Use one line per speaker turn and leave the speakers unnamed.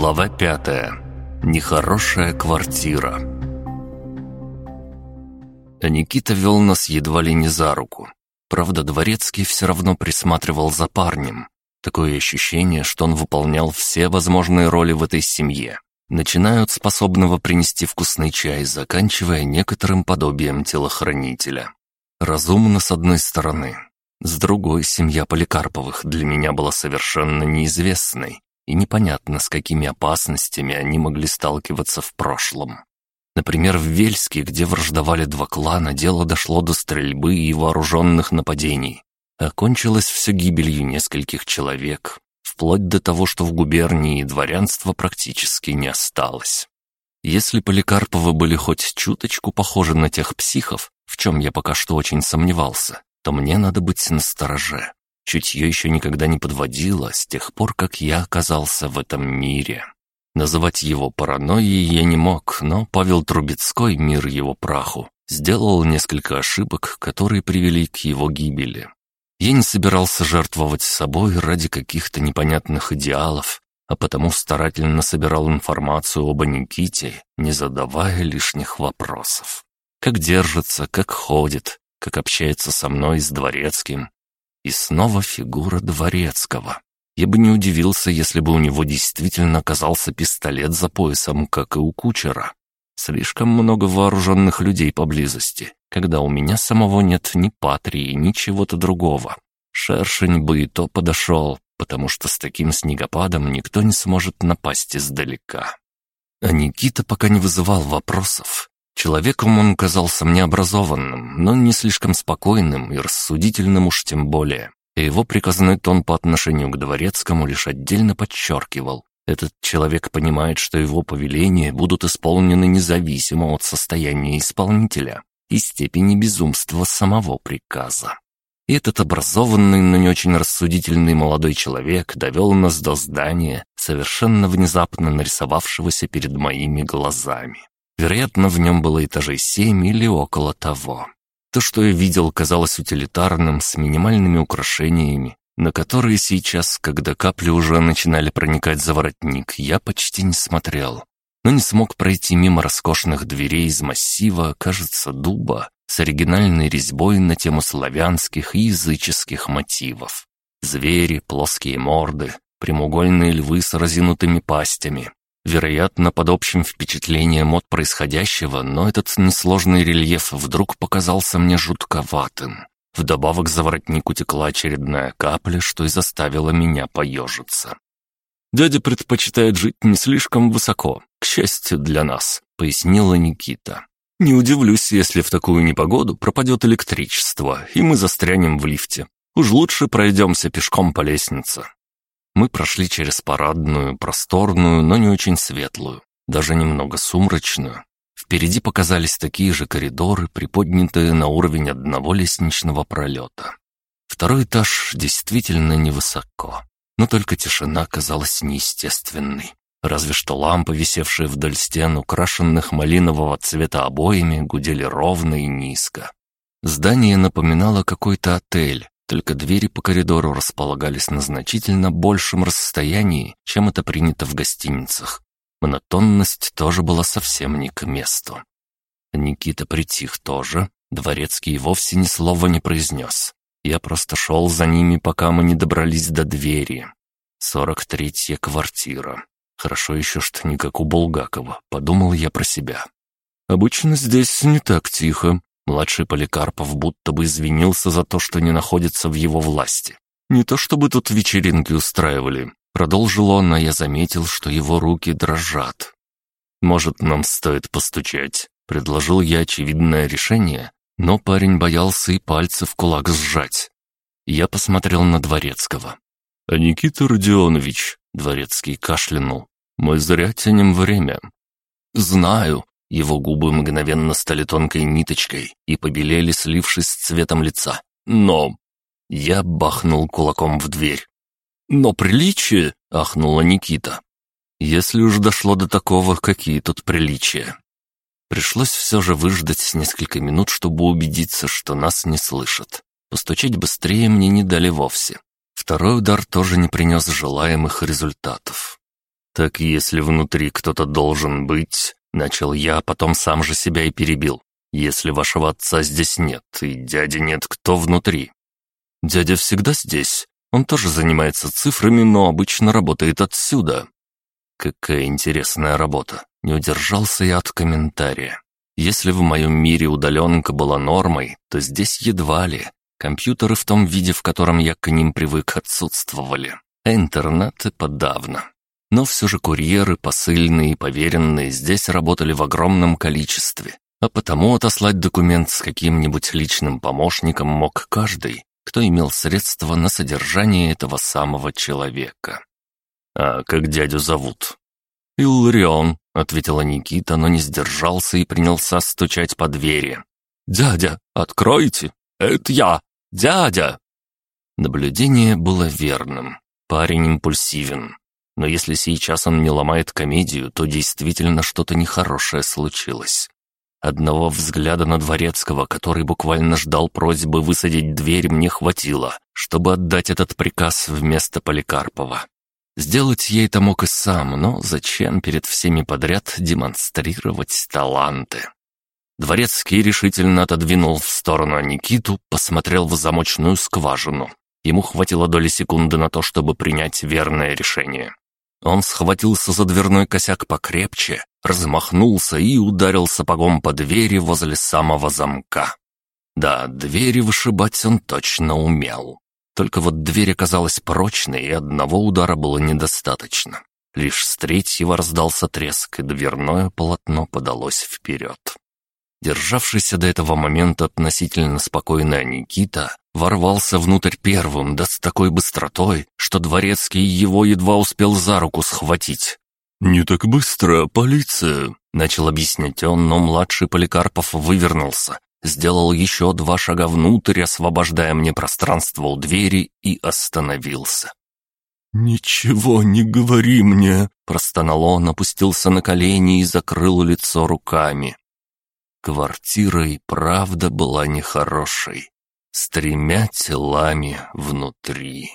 Глава пятая. Нехорошая квартира. Никита вел нас едва ли не за руку. Правда, Дворецкий все равно присматривал за парнем. Такое ощущение, что он выполнял все возможные роли в этой семье. Начиная от способного принести вкусный чай, заканчивая некоторым подобием телохранителя. Разумно с одной стороны. С другой, семья Поликарповых для меня была совершенно неизвестной, и непонятно, с какими опасностями они могли сталкиваться в прошлом. Например, в Вельске, где враждовали два клана, дело дошло до стрельбы и вооруженных нападений. Окончилось все гибелью нескольких человек, вплоть до того, что в губернии дворянства практически не осталось. Если Поликарповы были хоть чуточку похожи на тех психов, в чем я пока что очень сомневался, то мне надо быть настороже. Чутье еще никогда не подводило с тех пор, как я оказался в этом мире. Называть его паранойей я не мог, но Павел Трубецкой, мир его праху, сделал несколько ошибок, которые привели к его гибели. Я не собирался жертвовать собой ради каких-то непонятных идеалов, а потому старательно собирал информацию об Никите, не задавая лишних вопросов. Как держится, как ходит, как общается со мной и с дворецким, и снова фигура дворецкого. Я бы не удивился, если бы у него действительно оказался пистолет за поясом, как и у кучера. Слишком много вооруженных людей поблизости, когда у меня самого нет ни патрии, ни чего-то другого. Шершень бы и то подошел, потому что с таким снегопадом никто не сможет напасть издалека. А Никита пока не вызывал вопросов. Человеком он казался мне образованным, но не слишком спокойным и рассудительным уж тем более. И его приказной тон по отношению к дворецкому лишь отдельно подчеркивал. Этот человек понимает, что его повеления будут исполнены независимо от состояния исполнителя и степени безумства самого приказа. И этот образованный, но не очень рассудительный молодой человек довел нас до здания, совершенно внезапно нарисовавшегося перед моими глазами. Вероятно, в нем было этажей семь или около того. То, что я видел, казалось утилитарным, с минимальными украшениями, на которые сейчас, когда капли уже начинали проникать за воротник, я почти не смотрел. Но не смог пройти мимо роскошных дверей из массива, кажется, дуба, с оригинальной резьбой на тему славянских и языческих мотивов. Звери, плоские морды, прямоугольные львы с разинутыми пастями, Вероятно, под общим впечатлением от происходящего, но этот несложный рельеф вдруг показался мне жутковатым. Вдобавок за воротник утекла очередная капля, что и заставило меня поежиться. «Дядя предпочитает жить не слишком высоко, к счастью для нас», — пояснила Никита. «Не удивлюсь, если в такую непогоду пропадет электричество, и мы застрянем в лифте. Уж лучше пройдемся пешком по лестнице. Мы прошли через парадную, просторную, но не очень светлую, даже немного сумрачную. Впереди показались такие же коридоры, приподнятые на уровень одного лестничного пролета. Второй этаж действительно невысоко, но только тишина казалась неестественной. Разве что лампы, висевшие вдоль стен, украшенных малинового цвета обоями, гудели ровно и низко. Здание напоминало какой-то отель, только двери по коридору располагались на значительно большем расстоянии, чем это принято в гостиницах. Монотонность тоже была совсем не к месту. Никита притих тоже, дворецкий вовсе ни слова не произнес. Я просто шел за ними, пока мы не добрались до двери. Сорок третья квартира. Хорошо еще, что не как у Булгакова, подумал я про себя. Обычно здесь не так тихо, Младший Поликарпов будто бы извинился за то, что не находится в его власти. «Не то чтобы тут вечеринки устраивали», — продолжил он, а я заметил, что его руки дрожат. «Может, нам стоит постучать?» — предложил я очевидное решение, но парень боялся и пальцы в кулак сжать. Я посмотрел на Дворецкого. «А Никита Родионович», — Дворецкий кашлянул, — «мы зря тянем время». «Знаю», его губы мгновенно стали тонкой ниточкой и побелели, слившись с цветом лица. «Но...» Я бахнул кулаком в дверь. «Но приличие!» — ахнула Никита. «Если уж дошло до такого, какие тут приличия?» Пришлось все же выждать несколько минут, чтобы убедиться, что нас не слышат. Постучать быстрее мне не дали вовсе. Второй удар тоже не принес желаемых результатов. «Так если внутри кто-то должен быть...» Начал я, а потом сам же себя и перебил. «Если вашего отца здесь нет, и дяди нет, кто внутри?» «Дядя всегда здесь. Он тоже занимается цифрами, но обычно работает отсюда». «Какая интересная работа!» Не удержался я от комментария. Если в моем мире удаленка была нормой, то здесь едва ли. Компьютеры в том виде, в котором я к ним привык, отсутствовали. А интернет и подавно. Но все же курьеры, посыльные и поверенные здесь работали в огромном количестве, а потому отослать документ с каким-нибудь личным помощником мог каждый, кто имел средства на содержание этого самого человека. «А как дядю зовут?» «Илларион», — ответила Никита, но не сдержался и принялся стучать по двери. «Дядя, откройте! Это я! Дядя!» Наблюдение было верным. Парень импульсивен. Но если сейчас он не ломает комедию, то действительно что-то нехорошее случилось. Одного взгляда на Дворецкого, который буквально ждал просьбы высадить дверь, мне хватило, чтобы отдать этот приказ вместо Поликарпова. Сделать я это мог и сам, но зачем перед всеми подряд демонстрировать таланты? Дворецкий решительно отодвинул в сторону Никиту, посмотрел в замочную скважину. Ему хватило доли секунды на то, чтобы принять верное решение. Он схватился за дверной косяк покрепче, размахнулся и ударил сапогом по двери возле самого замка. Да, двери вышибать он точно умел. Только вот дверь оказалась прочной, и одного удара было недостаточно. Лишь с третьего раздался треск, и дверное полотно подалось вперед. Державшийся до этого момента относительно спокойная Никита ворвался внутрь первым, да с такой быстротой, что дворецкий его едва успел за руку схватить. «Не так быстро, полиция!» — начал объяснять он, но младший Поликарпов вывернулся, сделал еще два шага внутрь, освобождая мне пространство у двери, и остановился. «Ничего не говори мне!» — простонал он, опустился на колени и закрыл лицо руками. Квартира и правда была нехорошей, с тремя телами внутри.